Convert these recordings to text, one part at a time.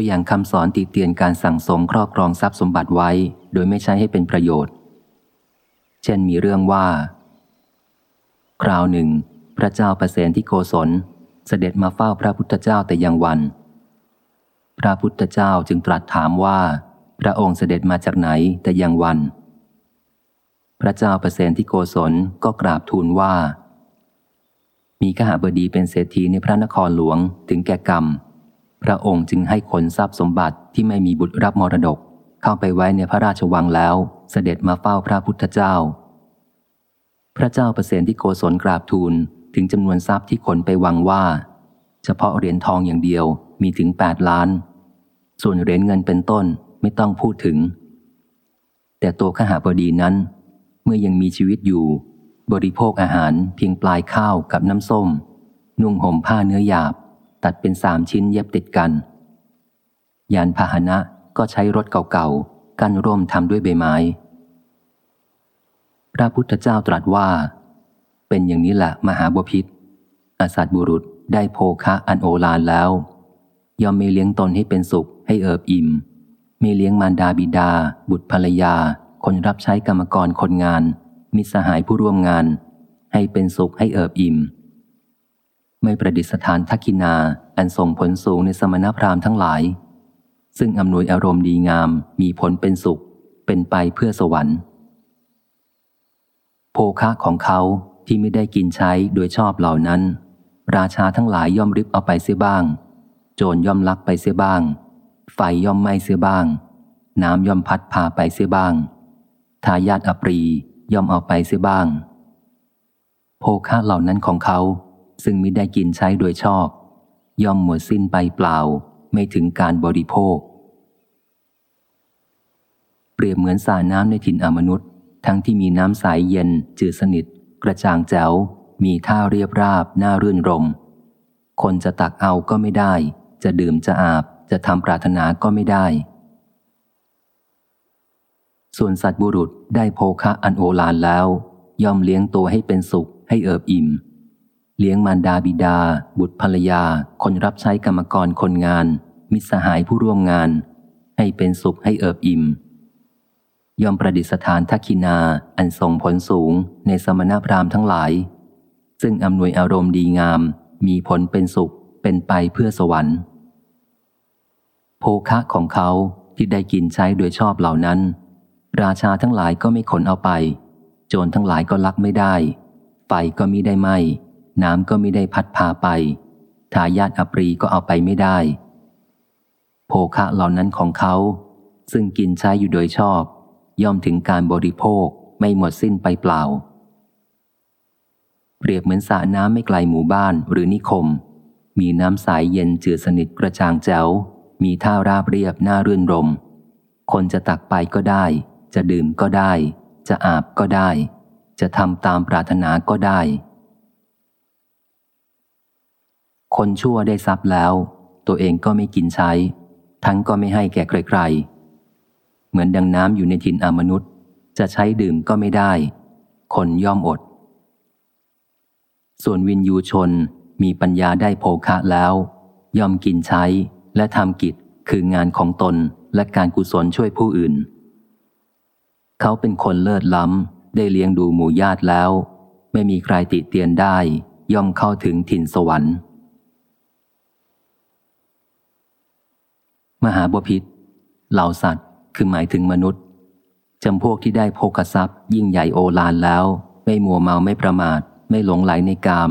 ตัวอย่างคำสอนติเตียนการสั่งสมครอบครองทรัพย์สมบัติไว้ โดยไม่ใช้ให้เป็นประโยชน์ เช่นมีเรื่องว่า คราวหนึ่ง พระเจ้าประเสนที่โกศลเสด็จมาเฝ้าพระพุทธเจ้าแต่ยังวัน พระพุทธเจ้าจึงตรัสถามว่า พระองค์เสด็จมาจากไหนแต่ยังวัน พระเจ้าประเสนที่โกศลก็กราบทูลว่า มีขหาบดีเป็นเศรษฐีในพระนครหลวงถึงแก่กรรม พระองค์จึงให้ขนทรัพย์สมบัติที่ไม่มีบุตรรับมรดก เข้าไปไว้ในพระราชวังแล้ว เสด็จมาเฝ้าพระพุทธเจ้า พระเจ้าประเสนที่โกศลกราบทูลถึงจำนวนทรัพย์ที่ขนไปวังว่า เฉพาะเหรียญทองอย่างเดียวมีถึงแปดล้าน ส่วนเหรียญเงินเป็นต้นไม่ต้องพูดถึง แต่ตัวขหาบดีนั้น เมื่อยังมีชีวิตอยู่ บริโภคอาหารเพียงปลายข้าวกับน้ำส้ม นุ่งห่มผ้าเนื้อหยาบ ตัดเป็นสามชิ้นเย็บติดกัน ยานพาหนะก็ใช้รถเก่าๆ กั้นร่มทำด้วยใบไม้ พระพุทธเจ้าตรัสว่า เป็นอย่างนี้แหละมหาบพิษอาสัตบุรุษได้โภคะอันโอฬารแล้ว ยอมไม่เลี้ยงตนให้เป็นสุขให้เอิบอิ่มม่เลี้ยงมารดาบิดา บุตรภรรยา คนรับใช้กรรมกรคนงาน มิสหายผู้ร่วมงาน ให้เป็นสุขให้เอิบอิ่ม ไม่ประดิษฐานทักขินาอันส่งผลสูงในสมณพราหมณ์ทั้งหลาย ซึ่งอำนวยอารมณ์ดีงามมีผลเป็นสุข เป็นไปเพื่อสวรรค์ โภคะของเขาที่ไม่ได้กินใช้โดยชอบเหล่านั้น ราชาทั้งหลายย่อมริบเอาไปเสียบ้าง โจรย่อมลักไปเสียบ้าง ไฟย่อมไหม้เสียบ้าง น้ำย่อมพัดพาไปเสียบ้าง ทายาทอปรีย่อมเอาไปเสียบ้าง โภคะเหล่านั้นของเขา ซึ่งมิได้กินใช้โดยชอบ ย่อมหมดสิ้นไปเปล่า ไม่ถึงการบริโภค เปรียบเหมือนสาน้ำในถิ่นอมนุษย์ ทั้งที่มีน้ำใสยเย็น จืดสนิท กระจ่างแจ๋ว มีท่าเรียบราบ น่ารื่นรม คนจะตักเอาก็ไม่ได้ จะดื่มจะอาบ จะทำปรารถนาก็ไม่ได้ส่วนสัตว์บุรุษได้โภคะอันโอฬารแล้ว ย่อมเลี้ยงตัวให้เป็นสุขให้เอิบอิ่ม เลี้ยงมารดาบิดา บุตรภรรยา คนรับใช้กรรมกรคนงาน มิสหายผู้ร่วมงาน ให้เป็นสุขให้เอิบอิ่มยอมประดิษฐานทักขินาอันส่งผลสูงในสมณพราหมณ์ทั้งหลาย ซึ่งอำนวยอารมณ์ดีงาม มีผลเป็นสุขเป็นไปเพื่อสวรรค์ โภคะของเขาที่ได้กินใช้โดยชอบเหล่านั้น ราชาทั้งหลายก็ไม่ขนเอาไป โจรทั้งหลายก็ลักไม่ได้ ไฟก็มิได้ไหม น้ำก็ไม่ได้พัดพาไป ทายาทอปรีก็เอาไปไม่ได้ โภคะเหล่านั้นของเขา ซึ่งกินใช้อยู่โดยชอบ ย่อมถึงการบริโภคไม่หมดสิ้นไปเปล่า เปรียบเหมือนสระน้ำไม่ไกลหมู่บ้านหรือนิคม มีน้ำใสยเย็นเจือสนิทกระจ่างแจ๋ว มีท่าราบเรียบน่ารื่นรม คนจะตักไปก็ได้ จะดื่มก็ได้ จะอาบก็ได้ จะทำตามปรารถนาก็ได้ คนชั่วได้ทรัพย์แล้ว ตัวเองก็ไม่กินใช้ ทั้งก็ไม่ให้แก่ใครๆเหมือนดังน้ำอยู่ในถิ่นอมนุษย์ จะใช้ดื่มก็ไม่ได้ คนย่อมอด ส่วนวินยูชนมีปัญญาได้โภคะแล้ว ย่อมกินใช้และทำกิจคืองานของตนและการกุศลช่วยผู้อื่น เขาเป็นคนเลิศล้ำ ได้เลี้ยงดูหมู่ญาติแล้ว ไม่มีใครติเตียนได้ ย่อมเข้าถึงถิ่นสวรรค์ มหาบพิษเหล่าสัตว์คือหมายถึงมนุษย์จำพวกที่ได้โภกทรัพย์ ยิ่งใหญ่โอฬารแล้ว ไม่มัวเมาไม่ประมาท ไม่หลงไหลในกาม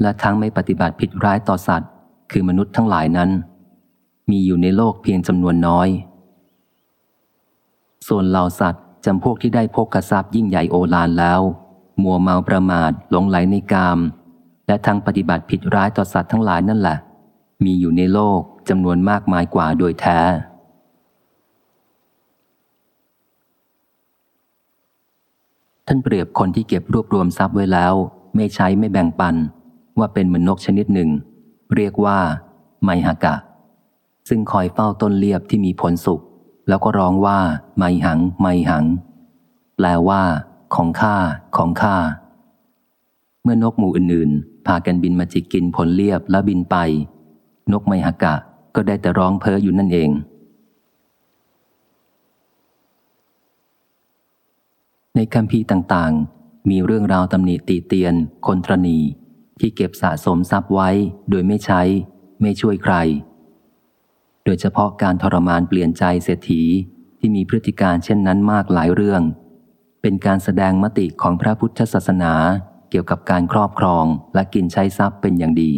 และทั้งไม่ปฏิบัติผิดร้ายต่อสัตว์ คือมนุษย์ทั้งหลายนั้น มีอยู่ในโลกเพียงจำนวนน้อย ส่วนเหล่าสัตว์จำพวกที่ได้โภกทรัพย์ยิ่งใหญ่โอฬารแล้ว มัวเมาประมาทหลงไหลในกาม และทั้งปฏิบัติผิดร้ายต่อสัตว์ทั้งหลายนั่นแหละ มีอยู่ในโลกจำนวนมากมายกว่าโดยแท้ ท่านเปรียบคนที่เก็บรวบรวมทรัพย์ไว้แล้ว ไม่ใช้ไม่แบ่งปัน ว่าเป็นเหมือนนกชนิดหนึ่ง เรียกว่า ไมหกะ ซึ่งคอยเฝ้าต้นเลียบที่มีผลสุกแล้วก็ร้องว่า ไมหัง ไมหัง แปลว่า ของข้าของข้าเมื่อนกหมู่อื่นๆพากันบินมาจิกกินผลเลียบแล้วบินไป นกไมหกะก็ได้แต่ร้องเพ้ออยู่นั่นเอง ในคำพีร์ต่างๆ มีเรื่องราวตำหนิตีเตียน คนตรณี ที่เก็บสะสมทรัพย์ไว้โดยไม่ใช้ ไม่ช่วยใคร โดยเฉพาะการทรมานเปลี่ยนใจเศรษฐีที่มีพฤติการเช่นนั้นมากหลายเรื่อง เป็นการแสดงมติของพระพุทธศาสนาเกี่ยวกับการครอบครองและกินใช้ทรัพย์เป็นอย่างดี